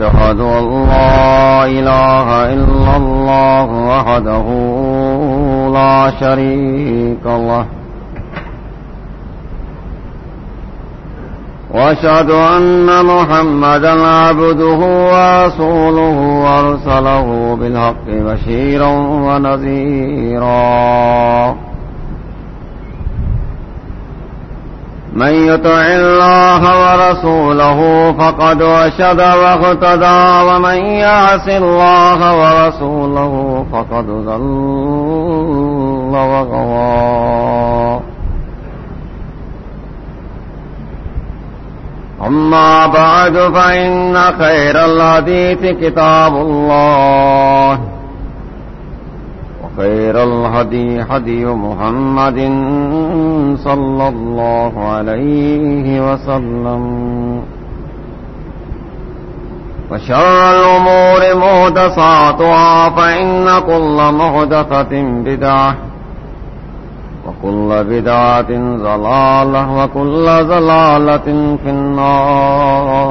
واشهد أن لا إله إلا الله وحده لا شريك له. وأشهد أن محمدا عبده ورسوله ارسله بالحق بشيرا ونذيرا. من يطع الله ورسوله فقد وشد واغتدى ومن يعص الله ورسوله فقد ضل وغوى. أما بعد فإن خير الحديث كتاب الله. وخير الهدي هدي محمد صلى الله عليه وسلم. وشر الأمور مهدساتها فإن كل مهدسة بدعة وكل بدعة ضلالة وكل ضلالة في النار.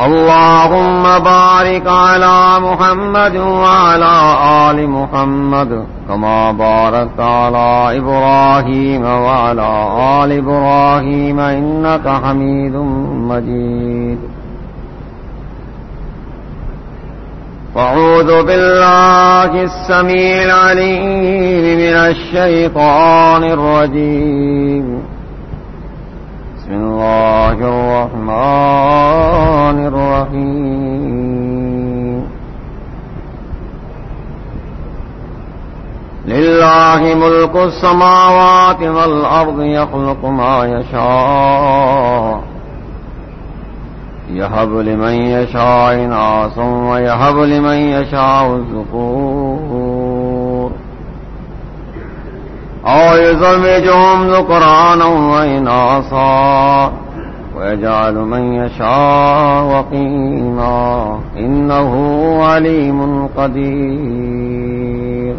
اللهم بارك على محمد وعلى آل محمد كما باركت على إبراهيم وعلى آل إبراهيم إنك حميد مجيد. فاعوذ بالله السميع العليم من الشيطان الرجيم. بسم الله الرحمن الرحيم. لله ملك السماوات والأرض يخلق ما يشاء. يهب لمن يشاء ناسا ويهب لمن يشاء الذكور. يزوجهم ذكرانا وإناثا ويجعل من يشاء وقيما إنه عليم قدير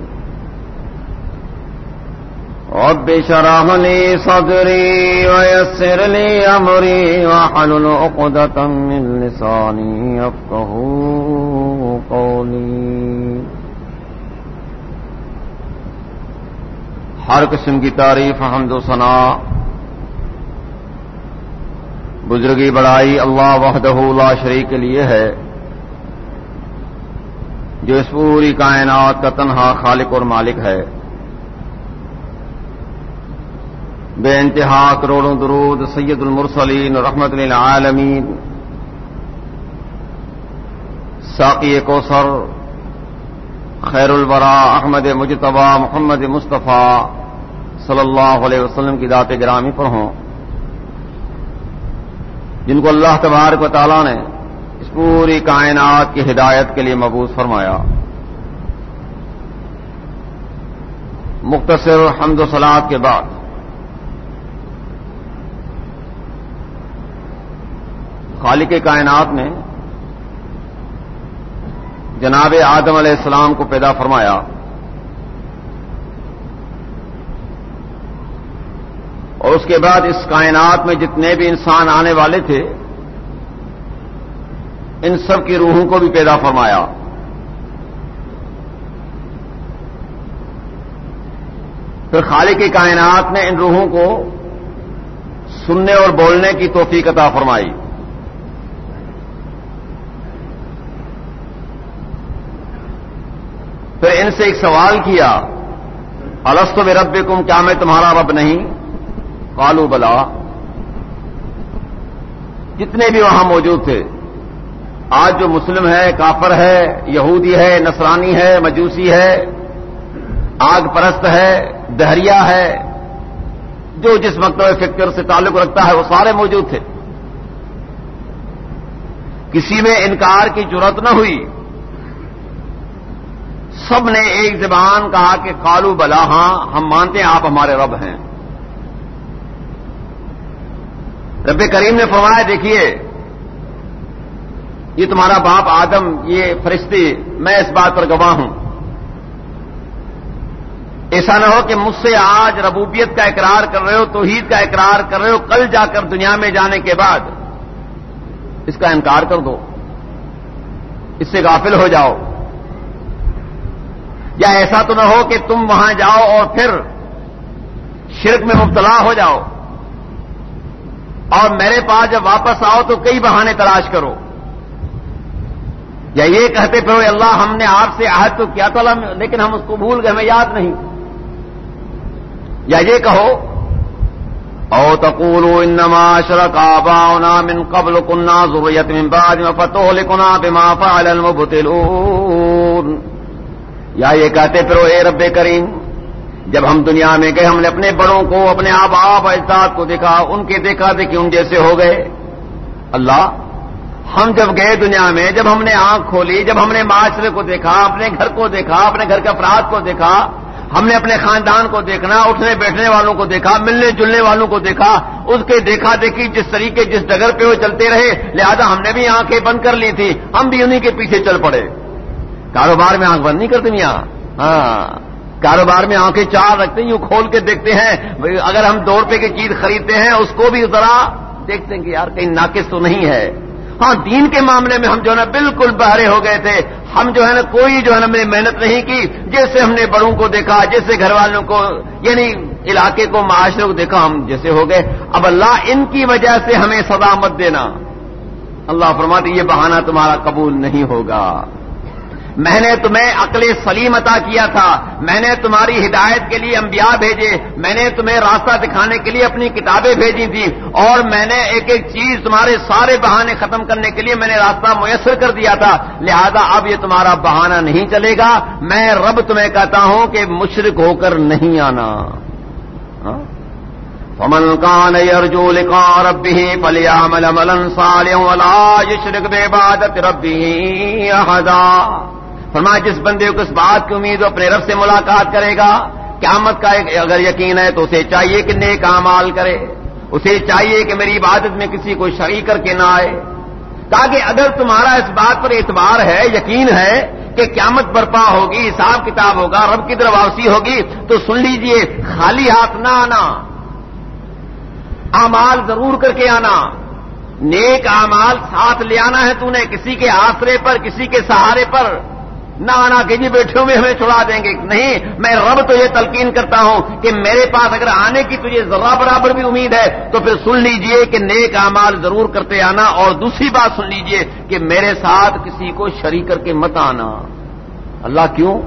رب شرح لي صدري ويسر لي أمري وحلل عقدة من لساني يفقه قولي ہر قسم کی تعریف، حمد و ثنا۔ بزرگی بڑائی اللہ وحدہ لا شریک کے لیے ہے، جو اس پوری کائنات کا تنہا خالق اور مالک ہے۔ بے انتہا کروڑوں درود سید المرسلین رحمت للعالمین۔ ساقی کوثر، خیر البرا احمد مجتبہ محمد مصطفیٰ۔ صلی اللہ علیہ وسلم کی دات گرامی پر ہوں۔ جن کو اللہ تبارک و تعالیٰ نے اس پوری کائنات کی ہدایت کے لیے مبوض فرمایا۔ مختصر حمد و سلاد کے بعد۔ خالق کائنات نے جناب آدم علیہ السلام کو پیدا فرمایا۔ اور اس کے بعد اس کائنات میں جتنے بھی انسان آنے والے تھے، ان سب کی روحوں کو بھی پیدا فرمایا۔ پھر خالق کائنات نے ان روحوں کو سننے اور بولنے کی توفیق عطا فرمائی۔ پھر ان سے ایک سوال کیا السط و رب کیا میں تمہارا رب نہیں؟ کالو بلا. جتنے بھی وہاں موجود تھے، آج جو مسلم ہے، کافر ہے، یہودی ہے، نصرانی ہے، مجوسی ہے، آگ پرست ہے، دہریا ہے، جو جس مکتب فکر سے تعلق رکھتا ہے، وہ سارے موجود تھے۔ کسی میں انکار کی ضرورت نہ ہوئی۔ سب نے ایک زبان کہا کہ کالو بلا ہاں ہم مانتے ہیں، آپ ہمارے رب ہیں۔ رب کریم نے فرمایا، دیکھیے، یہ تمہارا باپ آدم، یہ فرشتے، میں اس بات پر گواہ ہوں۔ ایسا نہ ہو کہ مجھ سے آج ربوبیت کا اقرار کر رہے ہو، توحید کا اقرار کر رہے ہو، کل جا کر دنیا میں جانے کے بعد۔ اس کا انکار کر دو۔ اس سے غافل ہو جاؤ۔ یا ایسا تو نہ ہو کہ تم وہاں جاؤ اور پھر شرک میں مبتلا ہو جاؤ۔ اور میرے پاس جب واپس آؤ تو کئی بہانے تلاش کرو۔ یا یہ کہتے پھر اللہ، ہم نے آپ سے عہد تو کیا تھا لیکن ہم اس کو بھول گئے، ہمیں یاد نہیں۔ یا یہ کہو، او تقول انما اشرك آباؤنا من قبل، كنا ذرية من بعد ما فتهلكنا بما فعل المبتلون یا یہ کہتے پھر اے رب کریم جب ہم دنیا میں گئے، ہم نے اپنے بڑوں کو، اپنے آب آپ اجداد کو دیکھا، ان کے دیکھا دیکھے ان جیسے ہو گئے۔ اللہ، ہم جب گئے دنیا میں، جب ہم نے آنکھ کھولی، جب ہم نے معاشرے کو دیکھا، اپنے گھر کو دیکھا، اپنے گھر کے افراد کو دیکھا، ہم نے اپنے خاندان کو دیکھنا، اٹھنے بیٹھنے والوں کو دیکھا، ملنے جلنے والوں کو دیکھا، اس کے دیکھا دیکھی جس طریقے، جس ڈگر پہ وہ چلتے رہے، لہذا ہم نے بھی آنکھیں بند کر لی تھی، ہم بھی انہیں کے پیچھے چل پڑے۔ کاروبار میں آنکھ بند نہیں کرتے میاں۔ ہاں۔ کاروبار میں آنکھیں چار رکھتے ہیں، یوں کھول کے دیکھتے ہیں۔ اگر ہم دو روپے کی چیز خریدتے ہیں، اس کو بھی ذرا دیکھتے ہیں کہ یار کہیں ناقص تو نہیں ہے۔ ہاں دین کے معاملے میں ہم جو ہے نا بالکل بہرے ہو گئے تھے۔ ہم جو ہے نا کوئی جو ہے نا میں نے محنت نہیں کی۔ جیسے ہم نے بڑوں کو دیکھا، جیسے گھر والوں کو یعنی علاقے کو معاشرے کو دیکھا، ہم جیسے ہو گئے۔ اب اللہ ان کی وجہ سے ہمیں سزا مت دینا۔ اللہ فرماتے یہ بہانہ تمہارا قبول نہیں ہوگا۔ میں نے تمہیں عقل سلیم عطا کیا تھا، میں نے تمہاری ہدایت کے لیے انبیاء بھیجے، میں نے تمہیں راستہ دکھانے کے لیے اپنی کتابیں بھیجی تھی اور میں نے ایک ایک چیز تمہارے سارے بہانے ختم کرنے کے لیے میں نے راستہ میسر کر دیا تھا، لہذا اب یہ تمہارا بہانہ نہیں چلے گا۔ میں رب تمہیں کہتا ہوں کہ مشرق ہو کر نہیں آنا۔ ہاں؟ فمن کان ارجو لکھا ربی پلیا مل ملن سال عبادت ربی احدا۔ فرمایا جس بندے کو اس بات کی امید ہو اپنے رب سے ملاقات کرے گا، قیامت کا اگر یقین ہے تو اسے چاہیے کہ نیک امال کرے۔ اسے چاہیے کہ میری عبادت میں کسی کو شریک کر کے نہ آئے۔ تاکہ اگر تمہارا اس بات پر اعتبار ہے، یقین ہے کہ قیامت برپا ہوگی، حساب کتاب ہوگا، رب کی طرف واپسی ہوگی، تو سن لیجیے، خالی ہاتھ نہ آنا۔ امال ضرور کر کے آنا۔ نیک امال ساتھ لے آنا ہے تو نے کسی کے آسرے پر، کسی کے سہارے پر۔ نہ آنا کہ جی بیٹھے ہوئے ہمیں چھڑا دیں گے۔ نہیں، میں رب تو یہ تلقین کرتا ہوں کہ میرے پاس اگر آنے کی تجھے ذرا برابر بھی امید ہے، تو پھر سن لیجیے کہ نیک اعمال ضرور کرتے آنا اور دوسری بات سن لیجیے کہ میرے ساتھ کسی کو شریک کر کے مت آنا۔ اللہ کیوں؟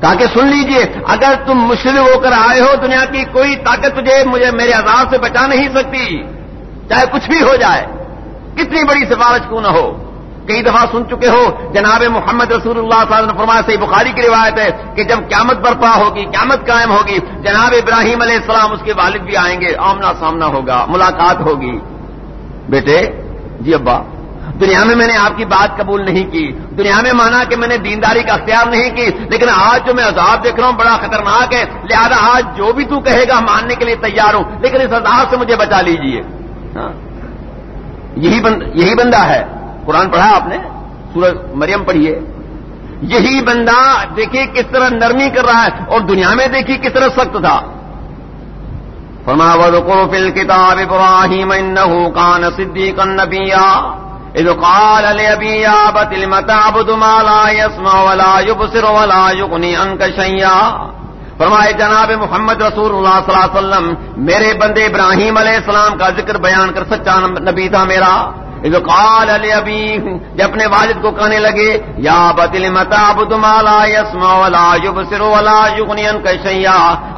تاکہ سن لیجیے، اگر تم مشرق ہو کر آئے ہو دنیا کی، کوئی طاقت تجھے مجھے میرے عذاب سے بچا نہیں سکتی۔ چاہے کچھ بھی ہو جائے، کتنی بڑی سفارش کیوں نہ ہو؟ کئی دفعہ سن چکے ہو، جناب محمد رسول اللہ صلی اللہ علیہ فرمایا، صحیح بخاری کی روایت ہے کہ جب قیامت برپا ہوگی، قیامت قائم ہوگی، جناب ابراہیم علیہ السلام اس کے والد بھی آئیں گے، آمنا سامنا ہوگا، ملاقات ہوگی۔ بیٹے جی ابا، دنیا میں میں نے آپ کی بات قبول نہیں کی۔ دنیا میں مانا کہ میں نے دینداری کا اختیار نہیں کی، لیکن آج جو میں عذاب دیکھ رہا ہوں، بڑا خطرناک ہے۔ لہذا آج جو بھی تو کہے گا، ماننے کے لیے تیار ہوں۔ لیکن اس عذاب سے مجھے بچا لیجیے۔ ہاں؟ یہی بندہ ہے۔ قرآن پڑھا آپ نے؟ سورج مریم پڑھیے یہی بندہ دیکھیے کس طرح نرمی کر رہا ہے اور دنیا میں دیکھیے کس طرح سخت تھا۔ فرما کو فل کتاب ابراہیم کان صدیقا نبیا۔ اذ قال لابي ابت لم تعبد ما لا يسمع ولا يبصر ولا يغني عنك شيئا فرمائے جناب محمد رسول اللہ صلی اللہ علیہ وسلم، میرے بندے ابراہیم علیہ السلام کا ذکر بیان کر سچا نبی تھا میرا۔ قال علی ابی جب اپنے والد کو کہنے لگے، یا بتل متا مالا یسما ولا یبصر ولا یغنی عنک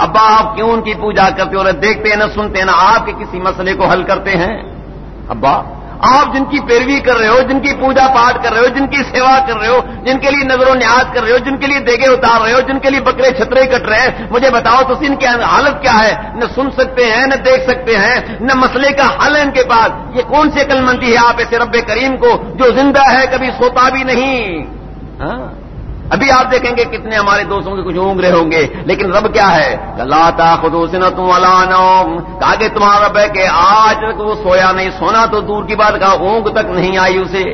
ابا، آپ کیوں ان کی پوجا کرتے ہو نہ دیکھتے نہ سنتے، نہ آپ کے کسی مسئلے کو حل کرتے ہیں؟ ابا آپ جن کی پیروی کر رہے ہو، جن کی پوجا پاٹ کر رہے ہو، جن کی سیوا کر رہے ہو، جن کے لیے نظر و نیاز کر رہے ہو، جن کے لیے دیگے اتار رہے ہو، جن کے لیے بکرے چھترے کٹ رہے ہیں، مجھے بتاؤ تو ان کی حالت کیا ہے؟ نہ سن سکتے ہیں، نہ دیکھ سکتے ہیں، نہ مسئلے کا حل ہے ان کے پاس۔ یہ کون سی عقل مندی ہے آپ ایسے رب کریم کو جو زندہ ہے، کبھی سوتا بھی نہیں؟ ہاں؟ ابھی آپ دیکھیں گے کتنے ہمارے دوستوں کے کچھ اونگرے ہوں گے، لیکن رب کیا ہے؟ لاتا خدوس نہ تم کہا کہ تمہارا رب ہے کہ آج تک وہ سویا نہیں، سونا تو دور کی بات کہا، اونگ تک نہیں آئی اسے۔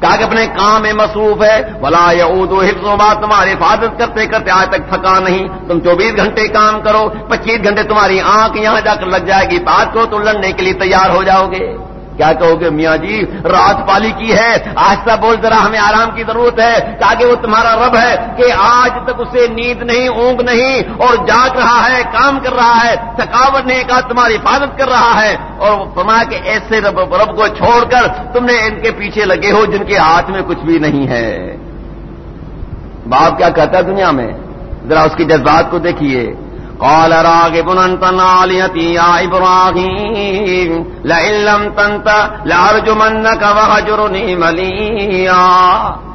کہا کہ اپنے کام میں مصروف ہے۔ بلا یا حفظ و بات تمہاری حفاظت کرتے کرتے آج تک تھکا نہیں۔ تم چوبیس گھنٹے کام کرو، پچیس گھنٹے تمہاری آنکھ یہاں جا کر لگ جائے گی۔ بات کرو تو لڑنے کے لیے تیار ہو جاؤ گے۔ کیا کہو گے میاں جی؟ رات پالی کی ہے۔ آہستہ بول، ذرا ہمیں آرام کی ضرورت ہے تاکہ وہ تمہارا رب ہے کہ آج تک اسے نیند نہیں، اونگ نہیں اور جاگ رہا ہے، کام کر رہا ہے، تھکاوٹ نہیں کہا تمہاری حفاظت کر رہا ہے۔ اور فرمایا کہ ایسے رب رب کو چھوڑ کر تم نے ان کے پیچھے لگے ہو جن کے ہاتھ میں کچھ بھی نہیں ہے۔ باپ کیا کہتا ہے دنیا میں؟ ذرا اس کی جذبات کو دیکھیے۔ قال راغب انت ناليتي يا ابراهيم لئن لم تنت لارجمنك وهجرني مليا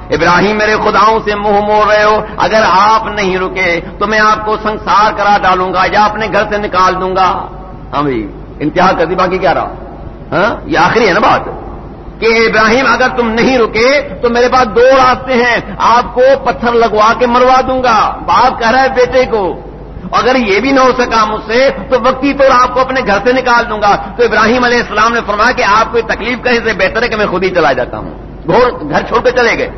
ابراہیم میرے خداؤں سے منہ موڑ رہے ہو، اگر آپ نہیں رکے تو میں آپ کو سنسار کرا ڈالوں گا یا اپنے گھر سے نکال دوں گا۔ ہاں بھائی، انتہا کر دی باقی کیا رہا؟ ہاں یہ آخری ہے نا بات۔ کہ ابراہیم اگر تم نہیں رکے تو میرے پاس دو راستے ہیں، آپ کو پتھر لگوا کے مروا دوں گا۔ باپ کہہ رہا ہے بیٹے کو۔ اگر یہ بھی نہ ہو سکا مجھ سے، تو وقتی طور آپ کو اپنے گھر سے نکال دوں گا۔ تو ابراہیم علیہ السلام نے فرمایا کہ آپ کو تکلیف کہیں سے بہتر ہے کہ میں خود ہی چلا جاتا ہوں۔ گھر چھوڑ کے چلے گئے۔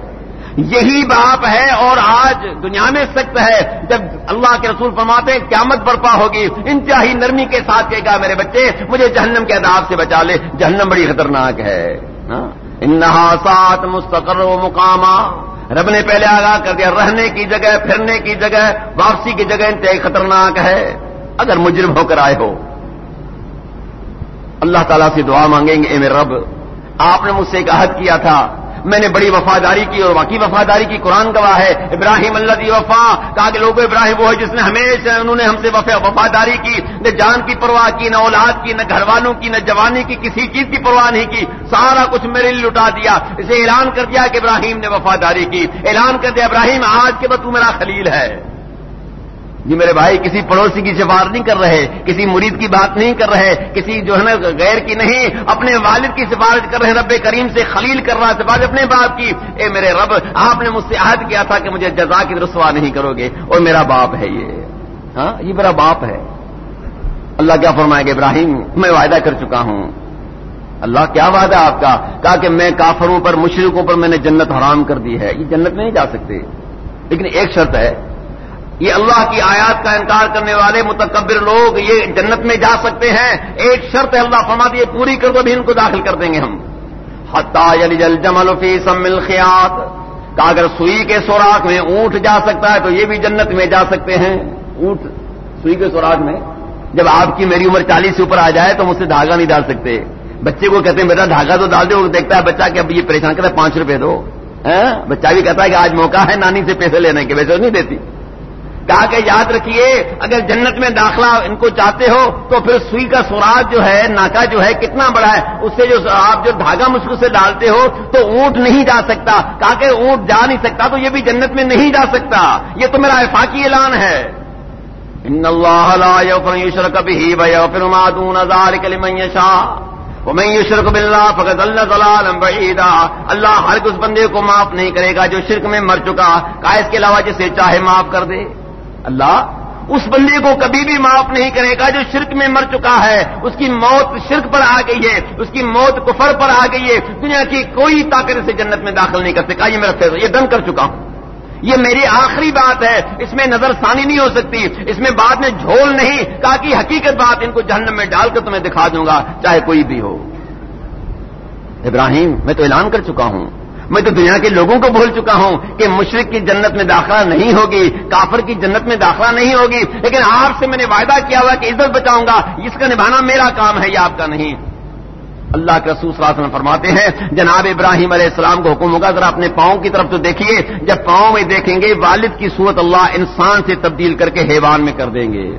یہی باپ ہے اور آج دنیا میں سخت ہے۔ جب اللہ کے رسول فرماتے قیامت برپا ہوگی۔ انتہائی نرمی کے ساتھ کہے گا، میرے بچے، مجھے جہنم کے عذاب سے بچا لے۔ جہنم بڑی خطرناک ہے۔ ہاں؟ انہا سات مستقر و مقامہ۔ رب نے پہلے آگاہ کر دیا، رہنے کی جگہ، پھرنے کی جگہ، واپسی کی جگہ انتہائی خطرناک ہے۔ اگر مجرم ہو کر آئے ہو، اللہ تعالیٰ سے دعا مانگیں گے، اے میرے رب، آپ نے مجھ سے ایک عہد کیا تھا۔ میں نے بڑی وفاداری کی اور واقعی وفاداری کی قرآن گواہ ہے۔ ابراہیم اللہ وفا، کہا کہ لوگ ابراہیم، وہ ہے جس نے ہمیشہ انہوں نے ہم سے وفاداری کی۔ نہ جان کی پرواہ کی، نہ اولاد کی، نہ گھر والوں کی، نہ جوانی کی، کسی چیز کی پرواہ نہیں کی۔ سارا کچھ میرے لیے لٹا دیا۔ اسے اعلان کر دیا کہ ابراہیم نے وفاداری کی۔ اعلان کر دیا، ابراہیم، آج کے بعد تو میرا خلیل ہے۔ جی میرے بھائی، کسی پڑوسی کی سفارش نہیں کر رہے، کسی مرید کی بات نہیں کر رہے، کسی جو ہے نا غیر کی نہیں، اپنے والد کی سفارش کر رہے، رب کریم سے خلیل کر رہا، سفارش اپنے باپ کی۔ اے میرے رب، آپ نے مجھ سے عہد کیا تھا کہ مجھے جزا کی رسوا نہیں کرو گے۔ اور میرا باپ ہے یہ۔ ہاں یہ میرا باپ ہے۔ اللہ کیا فرمائے گا، ابراہیم، میں وعدہ کر چکا ہوں۔ اللہ، کیا وعدہ آپ کا؟ کہا کہ میں کافروں پر مشرقوں پر میں نے جنت حرام کر دی ہے۔ یہ جنت میں نہیں جا سکتے۔ لیکن ایک شرط ہے یہ اللہ کی آیات کا انکار کرنے والے متکبر لوگ یہ جنت میں جا سکتے ہیں۔ ایک شرط اللہ فرماتی یہ پوری کر دو بھی ان کو داخل کر دیں گے ہم۔ یلی جل جمل فی سمل خیات کا اگر سوئی کے سوراخ میں اونٹ جا سکتا ہے تو یہ بھی جنت میں جا سکتے ہیں۔ اونٹ، سوئی کے سوراخ میں، جب آپ کی میری عمر چالیس سے اوپر آ جائے تو مجھ سے دھاگا نہیں ڈال سکتے۔ بچے کو کہتے ہیں، بیٹا، دھاگا تو ڈال دو دیکھتا ہے، بچہ کہ اب یہ پریشان کرتا ہے، پانچ روپے دو۔ ہاں؟ بچہ بھی کہتا ہے کہ آج موقع ہے نانی سے پیسے لینے کے، ویسے نہیں دیتی۔ کہا کہ یاد رکھیے، اگر جنت میں داخلہ ان کو چاہتے ہو، تو پھر سوئی کا سوراج جو ہے، ناکا جو ہے، کتنا بڑا ہے؟ اس سے جو آپ جو دھاگا مشکل سے ڈالتے ہو، تو اونٹ نہیں جا سکتا۔ کہا کہ اونٹ جا نہیں سکتا، تو یہ بھی جنت میں نہیں جا سکتا۔ یہ تو میرا افاقی اعلان ہے۔ ان اللہ لا یغفر یشرک به و یغفر ما دون ذلك لمن یشاء۔ ومن یشرک بالله فقد ضل ضلالا بعیدا۔ اللہ ہر اس بندے کو معاف نہیں کرے گا جو شرک میں مر چکا۔ کا اس کے علاوہ جسے چاہے معاف کر دے۔ اللہ اس بندے کو کبھی بھی معاف نہیں کرے گا جو شرک میں مر چکا ہے۔ اس کی موت شرک پر آ گئی ہے۔ اس کی موت کفر پر آ گئی ہے۔ دنیا کی کوئی طاقت اسے جنت میں داخل نہیں کر سکا۔ یہ میرا فیصلہ یہ دن کر چکا ہوں۔ یہ میری آخری بات ہے۔ اس میں نظر ثانی نہیں ہو سکتی۔ اس میں بعد میں جھول نہیں۔ کہا کہ حقیقت بات ان کو جہنم میں ڈال کر تمہیں دکھا دوں گا، چاہے کوئی بھی ہو۔ ابراہیم، میں تو اعلان کر چکا ہوں۔ میں تو دنیا کے لوگوں کو بھول چکا ہوں کہ مشرق کی جنت میں داخلہ نہیں ہوگی، کافر کی جنت میں داخلہ نہیں ہوگی، لیکن آپ سے میں نے وعدہ کیا ہوا کہ عزت بچاؤں گا، اس کا نبھانا میرا کام ہے، یہ آپ کا نہیں۔ اللہ کے رسول صلی اللہ علیہ وسلم فرماتے ہیں، جناب ابراہیم علیہ السلام کو حکم ہوگا، ذرا اپنے پاؤں کی طرف تو دیکھیے، جب پاؤں میں دیکھیں گے، والد کی صورت اللہ انسان سے تبدیل کر کے حیوان میں کر دیں گے۔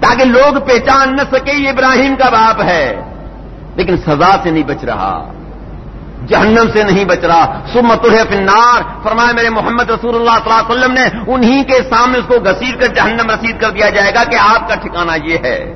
تاکہ لوگ پہچان نہ سکے یہ ابراہیم کا باپ ہے، لیکن سزا سے نہیں بچ رہا۔ جہنم سے نہیں بچ رہا۔ سمت فنار فرمایا میرے محمد رسول اللہ صلی اللہ علیہ وسلم نے انہی کے سامنے اس کو گسیٹ کر جہنم رسید کر دیا جائے گا کہ آپ کا ٹھکانہ یہ ہے۔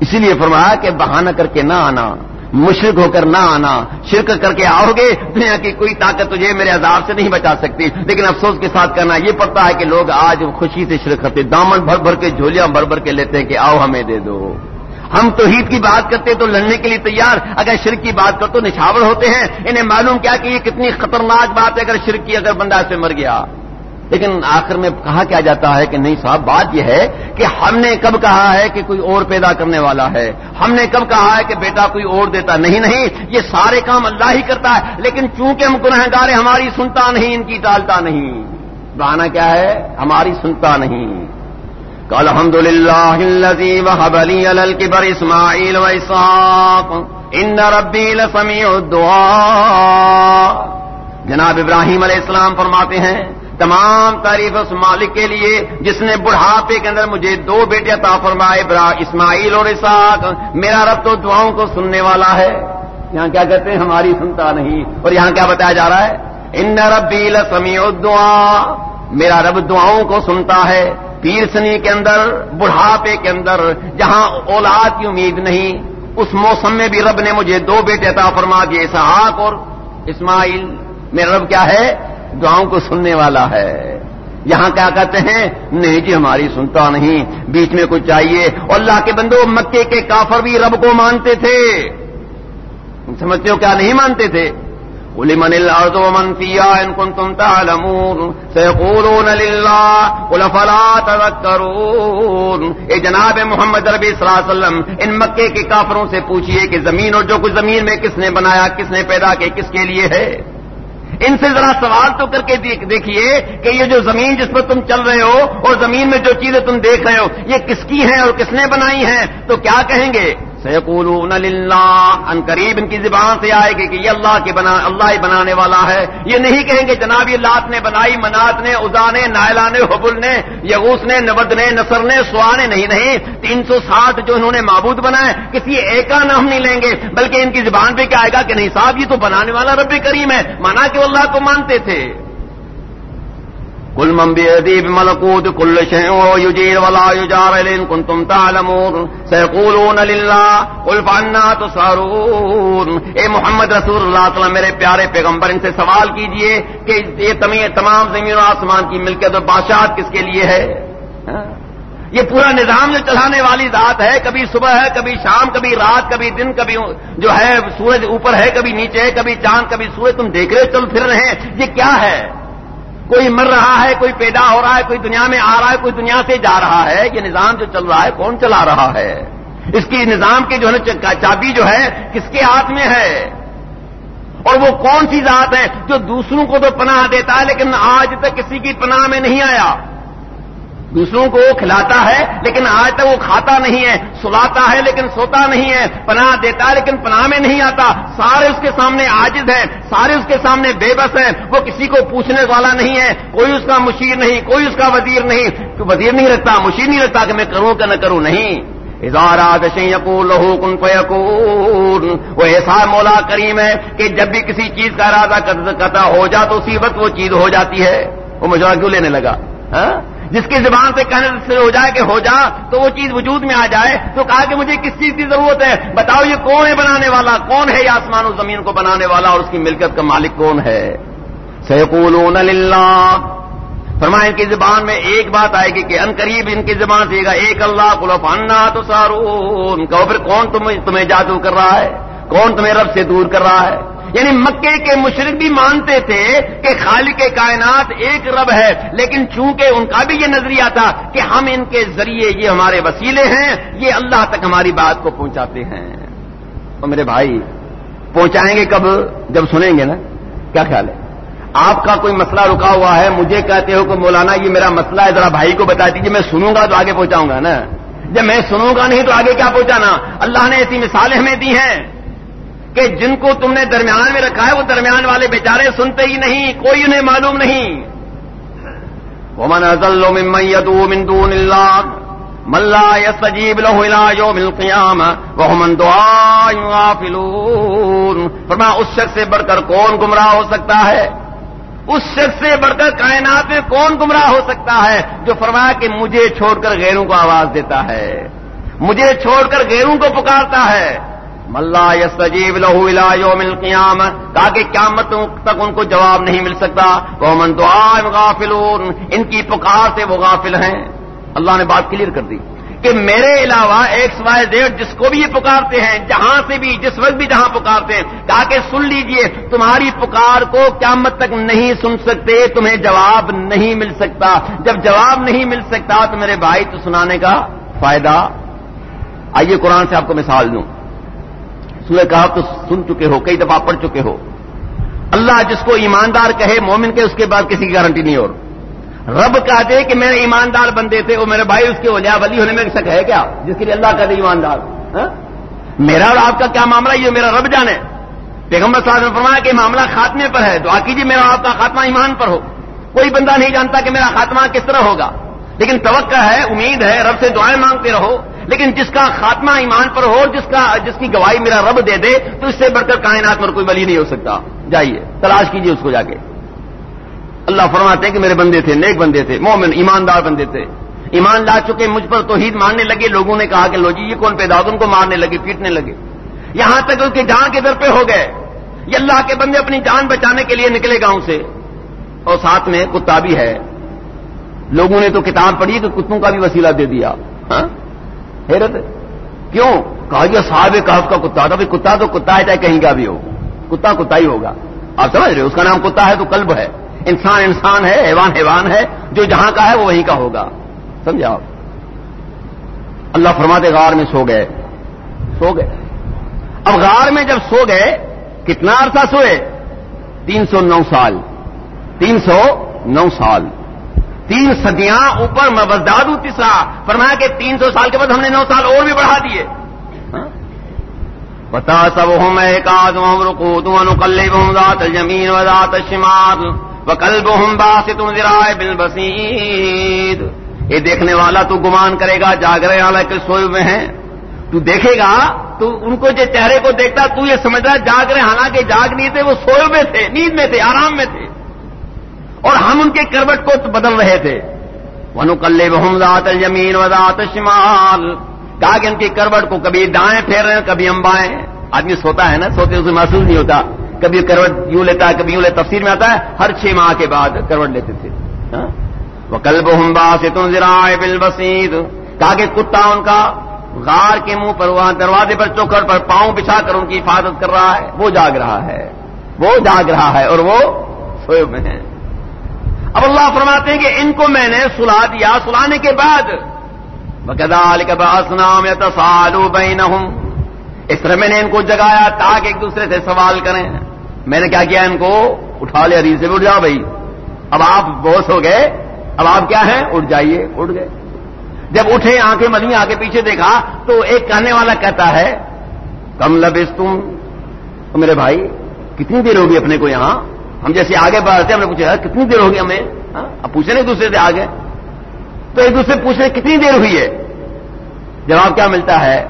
اسی لیے فرمایا کہ بہانہ کر کے نہ آنا مشرق ہو کر نہ آنا۔ شرک کر کے آؤ گے، دنیا کی کوئی طاقت تجھے میرے عذاب سے نہیں بچا سکتی۔ لیکن افسوس کے ساتھ کرنا یہ پڑتا ہے کہ لوگ آج خوشی سے شرک کرتے دامن بھر بھر کے جھولیاں بھر بھر کے لیتے ہیں کہ آؤ ہمیں دے دو۔ ہم توحید کی بات کرتے تو لڑنے کے لیے تیار۔ اگر شرک کی بات کر تو نچھاور ہوتے ہیں۔ انہیں معلوم کیا کہ یہ کتنی خطرناک بات ہے اگر شرک کی اگر بندہ سے مر گیا۔ لیکن آخر میں کہا کیا جاتا ہے کہ نہیں صاحب، بات یہ ہے کہ ہم نے کب کہا ہے کہ کوئی اور پیدا کرنے والا ہے؟ ہم نے کب کہا ہے کہ بیٹا کوئی اور دیتا؟ نہیں نہیں، یہ سارے کام اللہ ہی کرتا ہے۔ لیکن چونکہ ہم گنہ گار ہماری سنتا نہیں، ان کی ٹالتا نہیں۔ بہانا کیا ہے؟ ہماری سنتا نہیں۔ الحمد للہ بر اسماعیل ان ربی لسمیع الدعاء جناب ابراہیم علیہ السلام فرماتے ہیں، تمام تعریف اس مالک کے لیے، جس نے بڑھاپے کے اندر مجھے دو بیٹے عطا فرمائے، برا اسماعیل اور اساق میرا رب تو دعاؤں کو سننے والا ہے۔ یہاں کیا کہتے ہیں؟ ہماری سنتا نہیں۔ اور یہاں کیا بتایا جا رہا ہے؟ ان ربی لسمی دعا میرا رب دعاؤں کو سنتا ہے۔ پیر سنی کے اندر، بڑھاپے کے اندر، جہاں اولاد کی امید نہیں، اس موسم میں بھی رب نے مجھے دو بیٹے عطا فرما دیے، اسحاق اور اسماعیل۔ میرا رب کیا ہے؟ دعاؤں کو سننے والا ہے۔ یہاں کیا کہتے ہیں؟ نہیں جی ہماری سنتا نہیں۔ بیچ میں کچھ چاہیے۔ اور اللہ کے بندو، مکے کے کافر بھی رب کو مانتے تھے۔ سمجھتے ہو کیا نہیں مانتے تھے؟ لمن الارض ومن فيها ان كنتم تعلمون سيقولون لله قل فلا تذكرون اے جناب محمد ربی صلی اللہ علیہ وسلم، ان مکے کے کافروں سے پوچھئے کہ زمین اور جو کچھ زمین میں کس نے بنایا، کس نے پیدا کیا، کس کے لیے ہے؟ ان سے ذرا سوال تو کر کے دیکھیے کہ یہ جو زمین جس پر تم چل رہے ہو اور زمین میں جو چیزیں تم دیکھ رہے ہو، یہ کس کی ہیں اور کس نے بنائی ہیں؟ تو کیا کہیں گے؟ سیقولون للہ ان قریب ان کی زبان سے آئے گی کہ یہ اللہ کے بنا، اللہ ہی بنانے والا ہے۔ یہ نہیں کہیں گے جناب یہ لات نے بنائی، منات نے ادا نے نائلا نے، حبل نے یغوس نے نبد نے، نصر نے سوانے نہیں نہیں۔ تین سو ساٹھ جو انہوں نے معبود بنائے، کسی ایک کا نام نہیں لیں گے، بلکہ ان کی زبان پہ کیا آئے گا کہ نہیں صاحب، یہ تو بنانے والا رب کریم ہے۔ مانا کہ وہ اللہ کو مانتے تھے۔ کل ممبی ادیب ملکوت کل شہر ولا یوجار لین کن تم تالمور سیقولون للہ کل فانا تو سارون اے محمد رسول اللہ صلی اللہ میرے پیارے پیغمبر، ان سے سوال کیجیے کہ یہ تمام زمین و آسمان کی ملکیت اور بادشاہت کس کے لیے ہے؟ ہاں؟ یہ پورا نظام جو چلانے والی ذات ہے، کبھی صبح ہے، کبھی شام، کبھی رات، کبھی دن، کبھی جو ہے سورج اوپر ہے، کبھی نیچے ہے کبھی چاند، کبھی سورج، تم دیکھ رہے چل پھر رہے ہیں، یہ کیا ہے؟ کوئی مر رہا ہے، کوئی پیدا ہو رہا ہے، کوئی دنیا میں آ رہا ہے، کوئی دنیا سے جا رہا ہے، یہ نظام جو چل رہا ہے، کون چلا رہا ہے؟ اس کی نظام کی جو ہے چابی جو ہے، کس کے ہاتھ میں ہے؟ اور وہ کون سی ذات ہے جو دوسروں کو تو پناہ دیتا ہے، لیکن آج تک کسی کی پناہ میں نہیں آیا؟ دوسروں کو وہ کھلاتا ہے، لیکن آج تک وہ کھاتا نہیں ہے، سلاتا ہے لیکن سوتا نہیں ہے، پناہ دیتا ہے لیکن پناہ میں نہیں آتا۔ سارے اس کے سامنے عاجز ہیں، سارے اس کے سامنے بے بس ہیں۔ وہ کسی کو پوچھنے والا نہیں ہے، کوئی اس کا مشیر نہیں، کوئی اس کا وزیر نہیں۔ وزیر نہیں رکھتا مشیر نہیں رکھتا کہ میں کروں کہ نہ کروں، نہیں۔ لہو کن فیکون۔ وہ ایسا مولا کریم ہے کہ جب بھی کسی چیز کا ارادہ کرتا ہو جا تو اسی وقت وہ چیز ہو جاتی ہے۔ وہ مشورہ کیوں لینے لگا؟ ہاں؟ جس کی زبان سے کہنے سے ہو جائے کہ ہو جا، تو وہ چیز وجود میں آ جائے۔ تو کہا کہ مجھے کس چیز کی ضرورت ہے؟ بتاؤ یہ کون ہے بنانے والا؟ کون ہے یہ آسمان و زمین کو بنانے والا اور اس کی ملکت کا مالک کون ہے؟ سیقولون للہ۔ فرمائے ان کی زبان میں ایک بات آئے گی کہ ان قریب ان کی زبان سے گا، ایک اللہ کلو فنا تو سارون کہو پھر کون تمہیں جادو کر رہا ہے؟ کون تمہیں رب سے دور کر رہا ہے؟ یعنی مکے کے مشرق بھی مانتے تھے کہ خالق کائنات ایک رب ہے، لیکن چونکہ ان کا بھی یہ نظریہ تھا کہ ہم ان کے ذریعے یہ ہمارے وسیلے ہیں، یہ اللہ تک ہماری بات کو پہنچاتے ہیں۔ تو میرے بھائی، پہنچائیں گے کب؟ جب سنیں گے نا؟ کیا خیال ہے؟ آپ کا کوئی مسئلہ رکا ہوا ہے، مجھے کہتے ہو کہ مولانا یہ میرا مسئلہ ہے، ذرا بھائی کو بتا دیجیے میں سنوں گا تو آگے پہنچاؤں گا نا؟ جب میں سنوں گا نہیں تو آگے کیا پہنچانا؟ اللہ نے ایسی مثالیں ہمیں دی ہیں۔ کہ جن کو تم نے درمیان میں رکھا ہے، وہ درمیان والے بیچارے سنتے ہی نہیں، کوئی انہیں معلوم نہیں۔ ومن ممن يدعو من دون الله من لا يستجيب له الى يوم القيامه وهم دعاء غافلون۔ فرمایا، اس شخص سے بڑھ کر کون گمراہ ہو سکتا ہے؟ اس شخص سے بڑھ کر کائنات میں کون گمراہ ہو سکتا ہے؟ جو فرمایا کہ مجھے چھوڑ کر غیروں کو آواز دیتا ہے، مجھے چھوڑ کر غیروں کو پکارتا ہے۔ ملا یس عجیب لہو الا یوم القیام تاکہ قیامت تک ان کو جواب نہیں مل سکتا۔ وہ من دعا غافل ان کی پکار سے وہ غافل ہیں۔ اللہ نے بات کلیئر کر دی کہ میرے علاوہ ایک سوائے زیڈ جس کو بھی یہ پکارتے ہیں، جہاں سے بھی، جس وقت بھی جہاں پکارتے ہیں، تاکہ سن لیجیے، تمہاری پکار کو قیامت تک نہیں سن سکتے، تمہیں جواب نہیں مل سکتا۔ جب جواب نہیں مل سکتا تو میرے بھائی تو سنانے کا فائدہ۔ آئیے قرآن سے آپ کو مثال دوں۔ سورہ کہا تو سن چکے ہو، کئی دفعہ پڑھ چکے ہو۔ اللہ جس کو ایماندار کہے، مومن کے، اس کے بعد کسی کی گارنٹی نہیں اور۔ رب کہتے کہ میرے ایماندار بندے تھے وہ میرے بھائی اس کے وجہ ولی ہونے میں شک ہے کیا؟ جس کے لیے اللہ کہتے ایماندار۔ ہاں؟ میرا اور آپ کا کیا معاملہ یہ میرا رب جانے۔ پیغمبر صاحب نے فرمایا کہ معاملہ خاتمے پر ہے۔ دعا کیجیے میرا آپ کا خاتمہ ایمان پر ہو۔ کوئی بندہ نہیں جانتا کہ میرا خاتمہ کس طرح ہوگا۔ لیکن توقع ہے، امید ہے، رب سے دعائیں مانگتے رہو۔ لیکن جس کا خاتمہ ایمان پر ہو جس کا جس کی گواہی میرا رب دے دے، تو اس سے بڑھ کر کائنات پر کوئی ولی نہیں ہو سکتا۔ جائیے، تلاش کیجیے اس کو جا کے۔ اللہ فرماتے ہیں کہ میرے بندے تھے، نیک بندے تھے، مومن، ایماندار بندے تھے۔ ایمان لا چکے، مجھ پر توحید ماننے لگے۔ لوگوں نے کہا کہ لو جی یہ کون پیدا ان کو مارنے لگے، پیٹنے لگے۔ یہاں تک ان کی جان کے در پہ ہو گئے۔ یہ اللہ کے بندے اپنی جان بچانے کے لیے نکلے گاؤں سے۔ اور ساتھ میں کتا بھی ہے۔ لوگوں نے تو کتاب پڑھی کہ کتوں کا بھی وسیلہ دے دیا۔ ہاں؟ حیرت کیوں؟ کہا یہ صاحب کہف کا کتا تھا کتا تو کتا ہے چاہے کہیں کا بھی ہو۔ کتا کتا ہی ہوگا۔ آپ سمجھ رہے اس کا نام کتا ہے تو کلب ہے۔ انسان انسان ہے، حیوان حیوان ہے، جو جہاں کا ہے وہ وہیں کا ہوگا۔ سمجھا آپ اللہ فرماتے، غار میں سو گئے۔ سو گئے۔ اب غار میں جب سو گئے، کتنا عرصہ سوئے؟ تین سو نو سال۔ تین سو نو سال۔ تین صدیاں اوپر مبزداد تیسرا۔ فرمایا کہ تین سو سال کے بعد ہم نے نو سال اور بھی بڑھا دیے۔ ہاں؟ بتا سب ہوں ایک آدم رکو تم کل ذات زمین و ذات شمار و کل بہم باس تم ذرائے بل بسید یہ دیکھنے والا تو گمان کرے گا، جاگ رہے والا کہ سوئے ہوئے ہیں۔ تو دیکھے گا، تو ان کو جو چہرے کو دیکھتا، تو یہ سمجھ رہا جاگ رہے، حالانکہ جاگ نہیں تھے، وہ سوئے ہوئے تھے، نیند میں تھے، آرام میں تھے۔ اور ہم ان کے کروٹ کو بدل رہے تھے۔ ونو کلے بہم ذات زمین و ذات شمال کہا کہ ان کی کروٹ کو کبھی دائیں پھیر رہے ہیں، کبھی ہم بائیں۔ آدمی سوتا ہے نا، سوتے اسے محسوس نہیں ہوتا۔ کبھی کروٹ یوں لیتا ہے، کبھی یوں لیتا تفسیر میں آتا ہے، ہر چھ ماہ کے بعد کروٹ لیتے تھے۔ وہ کل بہم با سے تم بل بسید کہا کہ کتا ان کا غار کے منہ پر، وہاں دروازے پر چوکر پر پاؤں بچھا کر ان کی حفاظت کر رہا ہے۔ وہ جاگ رہا ہے۔ وہ جاگ رہا ہے اور وہ سوئے ہوئے ہیں۔ اب اللہ فرماتے ہیں کہ ان کو میں نے سلا دیا، سلانے کے بعد۔ بکدال کے باس نام یا بین اس طرح میں نے ان کو جگایا تاکہ ایک دوسرے سے سوال کریں۔ میں نے کیا کیا ان کو؟ اٹھا لیا، ریل سے اٹھ جاؤ بھائی۔ اب آپ بوس ہو گئے۔ اب آپ کیا ہیں؟ اٹھ جائیے، اٹھ گئے۔ جب اٹھے، آنکھیں ملی آ کے پیچھے دیکھا تو ایک کہنے والا کہتا ہے، کم لبس تم میرے بھائی، کتنی دیر ہوگی اپنے کو یہاں؟ ہم جیسے آگے بڑھتے ہم نے پوچھا کتنی دیر ہوگی ہمیں؟ ہاں؟ اب پوچھے ایک دوسرے سے آگے۔ تو ایک دوسرے پوچھنے کتنی دیر ہوئی ہے؟ جواب کیا ملتا ہے؟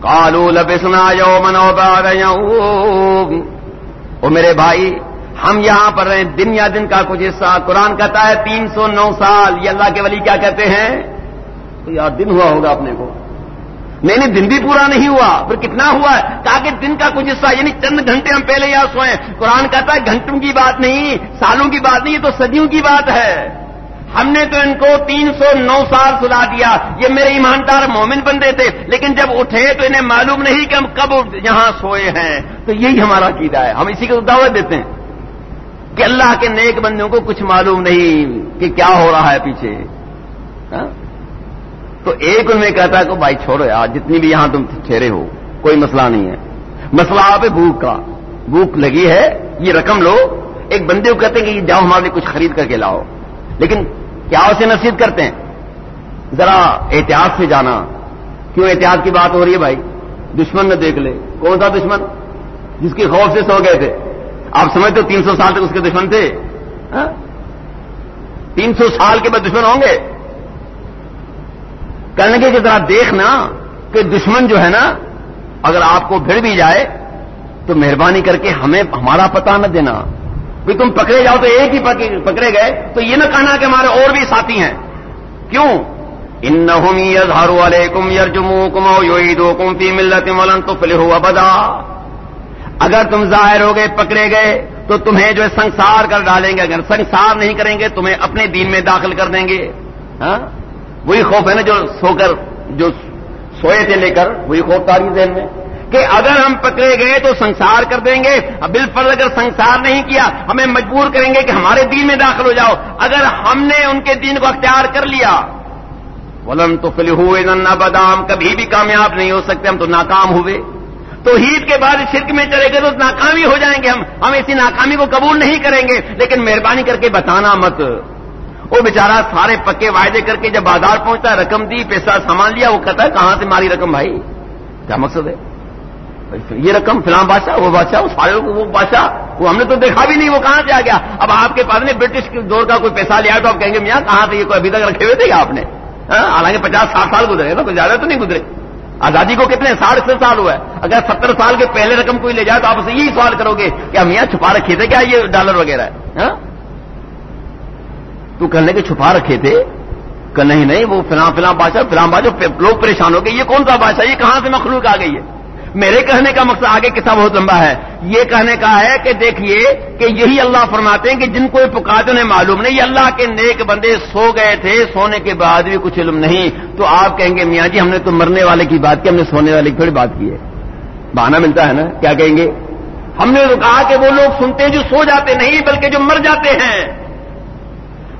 کالو لبسنا یو منو او میرے بھائی، ہم یہاں پر رہے دن یا دن کا کچھ حصہ۔ قرآن کہتا ہے، تین سو نو سال، یہ اللہ کے ولی کیا کہتے ہیں؟ یار، دن ہوا ہوگا اپنے کو۔ نہیں نہیں دن بھی پورا نہیں ہوا، پھر کتنا ہوا؟ ہے تاکہ دن کا کچھ حصہ یعنی چند گھنٹے ہم پہلے یہاں سوئے۔ قرآن کہتا ہے، گھنٹوں کی بات نہیں، سالوں کی بات نہیں، یہ تو صدیوں کی بات ہے۔ ہم نے تو ان کو تین سو نو سال سلا دیا۔ یہ میرے ایماندار مومن بندے تھے، لیکن جب اٹھے تو انہیں معلوم نہیں کہ ہم کب یہاں سوئے ہیں۔ تو یہی ہمارا قیدا ہے۔ ہم اسی کو دعوت دیتے ہیں کہ اللہ کے نیک بندوں کو کچھ معلوم نہیں کہ کیا ہو رہا ہے پیچھے۔ ہاں؟ تو ایک ان میں کہتا ہے کہ بھائی چھوڑو یار، جتنی بھی یہاں تم ٹھہرے ہو، کوئی مسئلہ نہیں ہے۔ مسئلہ آپ ہے بھوک کا۔ بھوک لگی ہے، یہ رقم لو۔ ایک بندے کو کہتے ہیں کہ جاؤ ہمارے لیے کچھ خرید کر کے لاؤ۔ لیکن کیا اسے نصیحت کرتے ہیں؟ ذرا احتیاط سے جانا۔ کیوں احتیاط کی بات ہو رہی ہے بھائی؟ دشمن نہ دیکھ لے۔ کون سا دشمن؟ جس کی خوف سے سو گئے تھے۔ آپ سمجھتے ہو تین سو سال تک اس کے دشمن تھے؟ ہاں؟ تین سو سال کے بعد دشمن ہوں گے؟ کہنے کے کہ ذرا دیکھنا کہ دشمن جو ہے نا، اگر آپ کو بھیڑ بھی جائے تو مہربانی کر کے ہمیں، ہمارا پتہ نہ دینا۔ بھی تم پکڑے جاؤ تو ایک ہی پکڑے گئے، تو یہ نہ کہنا کہ ہمارے اور بھی ساتھی ہیں۔ کیوں؟ ان یظہر علیکم یرجموکم او یعیدوکم فی ملت ولن تفلحوا ابدا۔ اگر تم ظاہر ہو گئے، پکڑے گئے، تو تمہیں جو ہے سنسار کر ڈالیں گے۔ اگر سنسار نہیں کریں گے، تمہیں اپنے دین میں داخل کر دیں گے۔ ہاں؟ وہی خوف ہے نا جو سو کر جو سوئے تھے لے کر، وہی خوف تاری ذہن میں۔ کہ اگر ہم پکڑے گئے تو سنسار کر دیں گے۔ بالفل اگر سنسار نہیں کیا، ہمیں مجبور کریں گے کہ ہمارے دین میں داخل ہو جاؤ۔ اگر ہم نے ان کے دین کو اختیار کر لیا ولم تو فل ہوئے نہ بدام کبھی بھی کامیاب نہیں ہو سکتے، ہم تو ناکام ہوئے۔ تو عید کے بعد شرک میں چلے گئے تو ناکامی ہو جائیں گے۔ ہم ہم ایسی ناکامی کو قبول نہیں کریں گے۔ لیکن مہربانی کر کے بتانا مت۔ وہ بیچارہ سارے پکے وعدے کر کے جب بازار پہنچتا ہے، رقم دی، پیسہ سامان لیا، وہ کہتا ہے، کہاں سے ماری رقم بھائی؟ کیا مقصد ہے؟ یہ رقم فلاں بادشاہ، وہ بادشاہ، وہ سارے وہ بادشاہ، وہ ہم نے تو دیکھا بھی نہیں، وہ کہاں سے آ گیا؟ اب آپ کے پاس نے برٹش دور کا کوئی پیسہ لیا تو آپ کہیں گے، میاں، کہاں سے یہ کوئی ابھی تک رکھے ہوئے تھے آپ نے؟ ہاں، حالانکہ پچاس ساٹھ سال گزرے نا کوئی زیادہ تو نہیں گزرے۔ آزادی کو کتنے ساڑھے ستر سال ہوا ہے۔ اگر ستر سال کے پہلے رقم کوئی لے جائے تو آپ اسے یہی سوال کرو گے کہ ہم یہاں چھپا رکھے تھے کیا یہ ڈالر وغیرہ ہے؟ ہاں؟ تو کہنے کے چھپا رکھے تھے کہ نہیں نہیں، وہ فلاں فلاں بادشاہ فلاں بادشاہ لوگ پریشان ہو گئے، یہ کون سا بادشاہ؟ یہ کہاں سے مخلوق آ گئی ہے؟ میرے کہنے کا مقصد آگے کسا بہت لمبا ہے۔ یہ کہنے کا ہے کہ دیکھیے کہ یہی اللہ فرماتے ہیں کہ جن کو پکارتے انہیں معلوم نہیں۔ یہ اللہ کے نیک بندے سو گئے تھے، سونے کے بعد بھی کچھ علم نہیں۔ تو آپ کہیں گے، میاں جی ہم نے تو مرنے والے کی بات کی، ہم نے سونے والے کی تھوڑی بات کی ہے۔ بہانا ملتا ہے نا؟ کیا کہیں گے؟ ہم نے تو کہا کہ وہ لوگ سنتے ہیں جو سو جاتے نہیں، بلکہ جو مر جاتے ہیں۔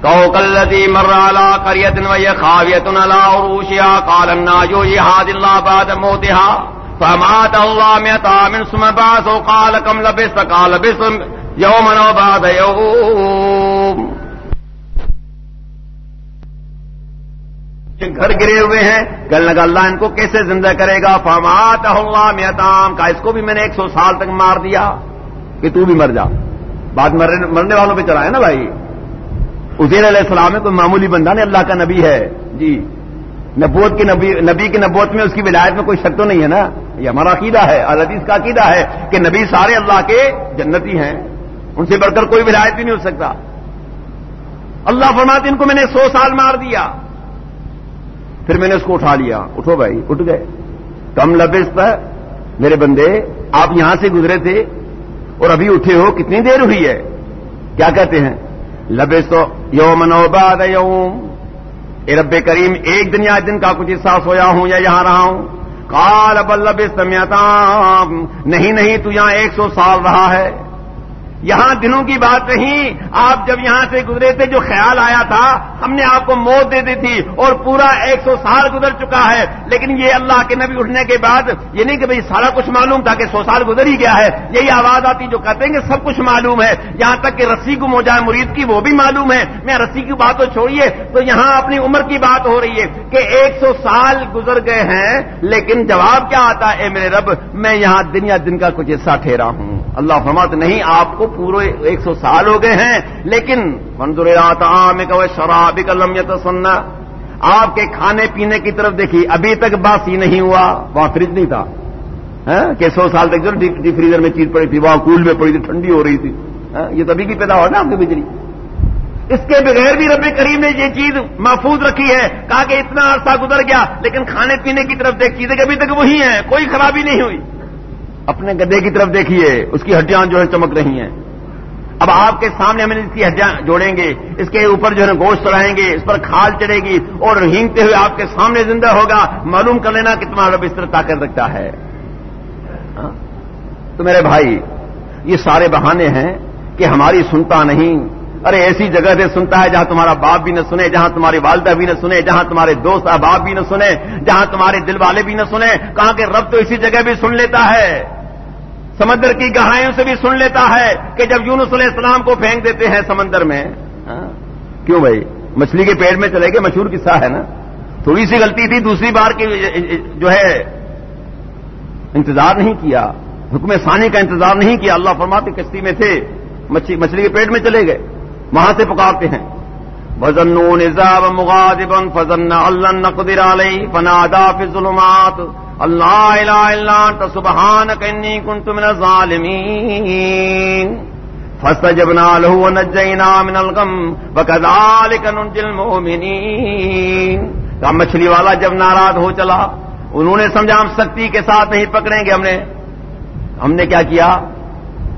کہ کلتی مرا کریت خاویت عروشیا کالنا جو یہ ہاد اللہ باد موتہا، فمات الله مئة من ثم بعث قال كم لبست، قال لبست يوما وبعد يوم گھر گرے ہوئے ہیں گل لگا اللہ ان کو کیسے زندہ کرے گا؟ فمات اللہ میتام کا اس کو بھی میں نے ایک سو سال تک مار دیا کہ تو بھی مر جا۔ بات مرنے والوں پہ چلا ہے نا بھائی؟ ازیر علیہ السلام ہے، کوئی معمولی بندہ نہیں، اللہ کا نبی ہے۔ جی۔ نبوت کی نبی نبی کی نبوت میں اس کی ولایت میں کوئی شک تو نہیں ہے نا؟ یہ ہمارا عقیدہ ہے الحدیث کا عقیدہ ہے کہ نبی سارے اللہ کے جنتی ہیں۔ ان سے بڑھ کر کوئی ولایت بھی نہیں ہو سکتا۔ اللہ فرماتے ان کو میں نے سو سال مار دیا۔ پھر میں نے اس کو اٹھا لیا۔ اٹھو بھائی، اٹھ گئے۔ کم لبس میرے بندے، آپ یہاں سے گزرے تھے اور ابھی اٹھے ہو، کتنی دیر ہوئی ہے؟ کیا کہتے ہیں؟ لبیسو تو یوم بعد یوم۔ اے رب کریم، ایک دن یا دن کا کچھ حصہ سویا ہوں یا یہاں رہا ہوں۔ کال بلب سمیتا نہیں نہیں، تو یہاں ایک سو سال رہا ہے۔ یہاں دنوں کی بات نہیں، آپ جب یہاں سے گزرے تھے، جو خیال آیا تھا، ہم نے آپ کو موت دے دی تھی اور پورا ایک سو سال گزر چکا ہے۔ لیکن یہ اللہ کے نبی اٹھنے کے بعد، یہ نہیں کہ بھائی سارا کچھ معلوم تھا کہ سو سال گزر ہی گیا ہے۔ یہی آواز آتی جو کہتے ہیں کہ سب کچھ معلوم ہے۔ یہاں تک کہ رسی کو موجائے مرید کی وہ بھی معلوم ہے۔ میں رسی کی بات تو چھوڑیے، تو یہاں اپنی عمر کی بات ہو رہی ہے کہ ایک سو سال گزر گئے ہیں، لیکن جواب کیا آتا ہے میرے رب، میں یہاں دن یا دن کا کچھ حصہ ٹھہرا ہوں۔ اللہ فرمات نہیں، آپ کو پورے ایک سو سال ہو گئے ہیں، لیکن منظور عام شراب کا لمیت سننا آپ کے کھانے پینے کی طرف دیکھی ابھی تک باسی نہیں ہوا، وہاں فریج نہیں تھا۔ ہاں، کہ سو سال تک جو ڈی فریزر میں چیز پڑی تھی، وہاں کول میں پڑی تھی، ٹھنڈی ہو رہی تھی۔ ہاں، یہ تبھی کی پیدا ہوا نا آپ کی بجلی۔ اس کے بغیر بھی رب کریم نے یہ چیز محفوظ رکھی ہے، کہا کہ اتنا عرصہ گزر گیا، لیکن کھانے پینے کی طرف دیکھ، چیزیں ابھی تک وہی ہیں، کوئی خرابی نہیں ہوئی۔ اپنے گدے کی طرف دیکھیے، اس کی ہڈیاں جو ہے چمک رہی ہیں۔ اب آپ کے سامنے ہم اس کی ہڈیاں جوڑیں گے، اس کے اوپر جو ہے گوشت چڑھائیں گے، اس پر کھال چڑھے گی اور ہینگتے ہوئے آپ کے سامنے زندہ ہوگا۔ معلوم کر لینا کہ تمہارا رب اس طرح طاقت رکھتا ہے۔ ہاں؟ تو میرے بھائی، یہ سارے بہانے ہیں کہ ہماری سنتا نہیں۔ ارے، ایسی جگہ سے سنتا ہے جہاں تمہارا باپ بھی نہ سنے، جہاں تمہاری والدہ بھی نہ سنے، جہاں تمہارے دوست احباب بھی نہ سنے، جہاں تمہارے دل والے بھی نہ سنے۔ کہاں کہ رب تو اسی جگہ بھی سن لیتا ہے۔ سمندر کی گہرائیوں سے بھی سن لیتا ہے کہ جب یونس علیہ السلام کو پھینک دیتے ہیں سمندر میں ہاں؟ کیوں بھائی؟ مچھلی کے پیڑ میں چلے گئے، مشہور قصہ ہے نا؟ تھوڑی سی غلطی تھی، دوسری بار کی جو ہے، انتظار نہیں کیا، حکم ثانی کا انتظار نہیں کیا۔ اللہ فرماتے کشتی میں تھے مچھلی کے پیٹ میں چلے گئے، وہاں سے پکارتے ہیں۔ وزنون نظام مغاضبا فزن اللہ نقدر علیہ فنادا فی الظلمات اللہ الہ الا انت سبحانک انی کنت من الظالمین. فاستجبنا له ونجینا من الغم وكذلك ننجي المؤمنین. کہا مچھلی والا جب ناراض ہو چلا، انہوں نے سمجھا ہم سختی کے ساتھ نہیں پکڑیں گے ہم نے۔ ہم نے کیا کیا؟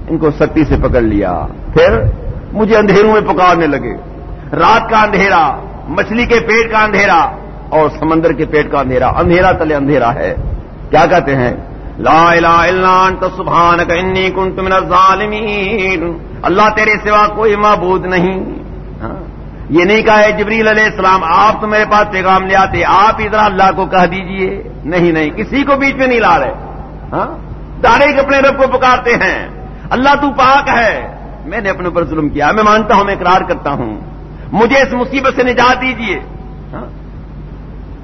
ان کو سختی سے پکڑ لیا۔ پھر مجھے اندھیروں میں پکارنے لگے۔ رات کا اندھیرا، مچھلی کے پیٹ کا اندھیرا۔ اور سمندر کے پیٹ کا اندھیرا اندھیرا تلے اندھیرا ہے۔ کیا کہتے ہیں؟ لا الہ الا انت سبحانک انی کنت من الظالمین۔ اللہ تیرے سوا کوئی معبود نہیں۔ ہاں؟ یہ نہیں کہا ہے جبریل علیہ السلام، آپ تو میرے پاس پیغام لے آتے، آپ ادھر اللہ کو کہہ دیجیے۔ نہیں نہیں کسی کو بیچ میں نہیں لا رہے۔ ہاں؟ تاریخ اپنے رب کو پکارتے ہیں۔ اللہ تو پاک ہے۔ میں نے اپنے اوپر ظلم کیا، میں مانتا ہوں، میں اقرار کرتا ہوں۔ مجھے اس مصیبت سے نجات دیجیے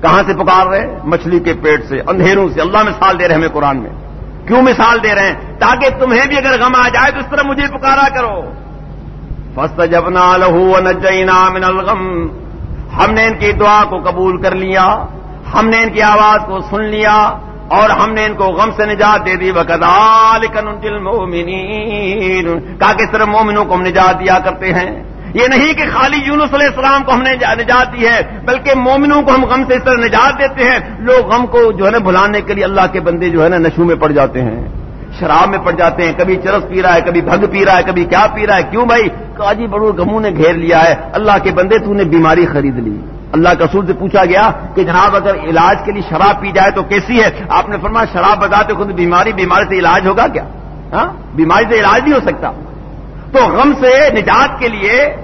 کہاں سے پکار رہے مچھلی کے پیٹ سے، اندھیروں سے۔ اللہ مثال دے رہے ہمیں قرآن میں۔ کیوں مثال دے رہے ہیں؟ تاکہ تمہیں بھی اگر غم آ جائے تو اس طرح مجھے پکارا کرو۔ فسٹ جب لہو نجینا من الغم۔ ہم نے ان کی دعا کو قبول کر لیا، ہم نے ان کی آواز کو سن لیا، اور ہم نے ان کو غم سے نجات دے دی۔ بکدال کنجل مومنین کہا کہ صرف مومنوں کو ہم نجات دیا کرتے ہیں۔ یہ نہیں کہ خالی یونس علیہ السلام کو ہم نے نجات دی ہے، بلکہ مومنوں کو ہم غم سے اس طرح نجات دیتے ہیں۔ لوگ غم کو جو ہے نا بھلانے کے لیے اللہ کے بندے جو ہے نا نشو میں پڑ جاتے ہیں، شراب میں پڑ جاتے ہیں۔ کبھی چرس پی رہا ہے، کبھی بھگ پی رہا ہے، کبھی کیا پی رہا ہے، کیوں بھائی؟ کاجی بڑو گموں نے گھیر لیا ہے۔ اللہ کے بندے تو نے بیماری خرید لی۔ اللہ کا سور سے پوچھا گیا کہ جناب اگر علاج کے لیے شراب پی جائے تو کیسی ہے؟ آپ نے فرمایا شراب بتاتے خود بیماری بیماری سے علاج ہوگا کیا؟ ہاں؟ بیماری سے علاج نہیں ہو سکتا۔ تو غم سے نجات کے لیے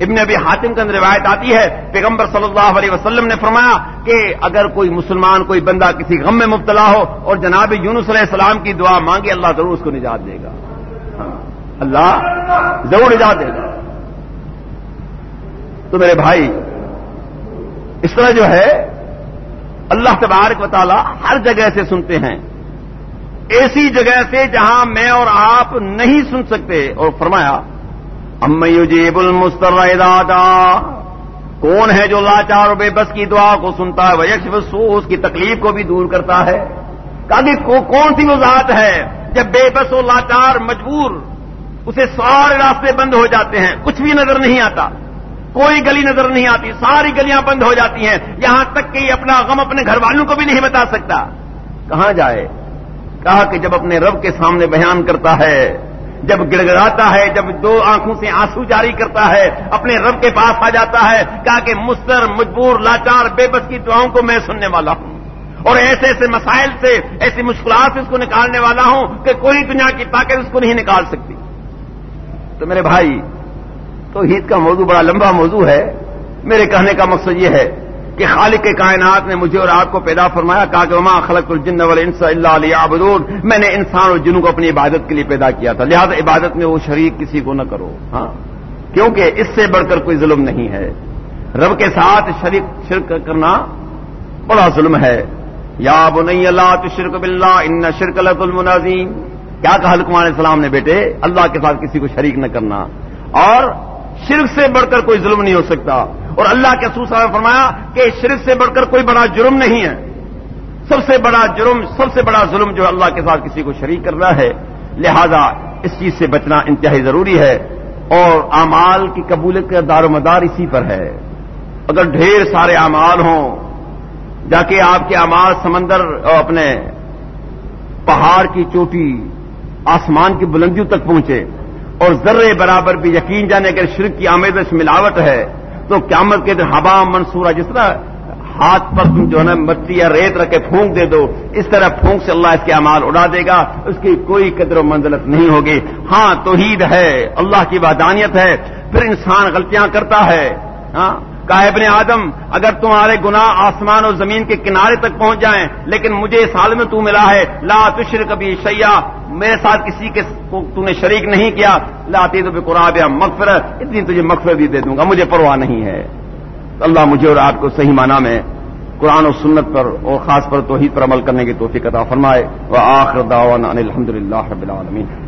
ابن ابی حاتم کا روایت آتی ہے، پیغمبر صلی اللہ علیہ وسلم نے فرمایا کہ اگر کوئی مسلمان، کوئی بندہ کسی غم میں مبتلا ہو اور جناب یونس علیہ السلام کی دعا مانگے، اللہ ضرور اس کو نجات دے گا۔ ہاں، اللہ ضرور نجات دے گا۔ تو میرے بھائی، اس طرح جو ہے، اللہ تبارک و تعالی ہر جگہ سے سنتے ہیں۔ ایسی جگہ سے جہاں میں اور آپ نہیں سن سکتے، اور فرمایا امیوجیب المستر دادا کون ہے جو لاچار بے بس کی دعا کو سنتا ہے وہ سو اس کی تکلیف کو بھی دور کرتا ہے۔ کہ کون سی وہ ذات ہے؟ جب بے بس و لاچار مجبور، اسے سارے راستے بند ہو جاتے ہیں، کچھ بھی نظر نہیں آتا۔ کوئی گلی نظر نہیں آتی، ساری گلیاں بند ہو جاتی ہیں۔ یہاں تک کہ اپنا غم اپنے گھر والوں کو بھی نہیں بتا سکتا۔ کہاں جائے؟ کہا کہ جب اپنے رب کے سامنے بیان کرتا ہے جب گڑگڑاتا ہے، جب دو آنکھوں سے آنسو جاری کرتا ہے، اپنے رب کے پاس آ جاتا ہے، کہا کہ مستر، مجبور، لاچار، بے بس کی دعاؤں کو میں سننے والا ہوں۔ اور ایسے ایسے مسائل سے، ایسی مشکلات سے اس کو نکالنے والا ہوں کہ کوئی دنیا کی طاقت اس کو نہیں نکال سکتی۔ تو میرے بھائی تو عید کا موضوع بڑا لمبا موضوع ہے۔ میرے کہنے کا مقصد یہ ہے کہ خالق کے کائنات نے مجھے اور آپ کو پیدا فرمایا کہا کہ وما خلق الجن والانس الا ليعبدون۔ میں نے انسان اور جنوں کو اپنی عبادت کے لیے پیدا کیا تھا۔ لہذا عبادت میں وہ شریک کسی کو نہ کرو۔ ہاں۔ کیونکہ اس سے بڑھ کر کوئی ظلم نہیں ہے۔ رب کے ساتھ شریک شرک کرنا بڑا ظلم ہے۔ یا بنی اللہ تشرک باللہ ان شرک لظلم عظیم۔ کیا کہا لقمان علیہ السلام نے بیٹے؟ اللہ کے ساتھ کسی کو شریک نہ کرنا۔ اور شرک سے بڑھ کر کوئی ظلم نہیں ہو سکتا۔ اور اللہ کے سوس نے فرمایا کہ شرک سے بڑھ کر کوئی بڑا جرم نہیں ہے۔ سب سے بڑا جرم، سب سے بڑا ظلم جو اللہ کے ساتھ کسی کو شریک کرنا ہے، لہذا اس چیز سے بچنا انتہائی ضروری ہے اور امال کی قبولیت کا دار و مدار اسی پر ہے۔ اگر ڈھیر سارے امال ہوں جا کے آپ کے امال سمندر اپنے پہاڑ کی چوٹی، آسمان کی بلندیوں تک پہنچے اور ذرے برابر بھی یقین جانے اگر شرک کی آمیزش ملاوٹ ہے تو قیامت کے دن ہوا منصورہ، جس طرح ہاتھ پر تم جو ہے نا مٹی یا ریت رکھ کے پھونک دے دو، اس طرح پھونک سے اللہ اس کے امال اڑا دے گا، اس کی کوئی قدر و منزلت نہیں ہوگی۔ ہاں توحید ہے، اللہ کی وحدانیت ہے، پھر انسان غلطیاں کرتا ہے۔ ہاں ابن آدم، اگر تمہارے گناہ آسمان اور زمین کے کنارے تک پہنچ جائیں، لیکن مجھے اس حال میں تو ملا ہے، لا تشر کبھی سیاح میرے ساتھ کسی کے تو نے شریک نہیں کیا لاتی تو قرآب یا مغفر اتنی تجھے مغفر بھی دے دوں گا، مجھے پرواہ نہیں ہے۔ اللہ مجھے اور آپ کو صحیح معنی میں قرآن و سنت پر اور خاص پر توحید پر عمل کرنے کی توفیق عطا فرمائے۔ وہ آخر داوان الحمد للہ رب العالمین۔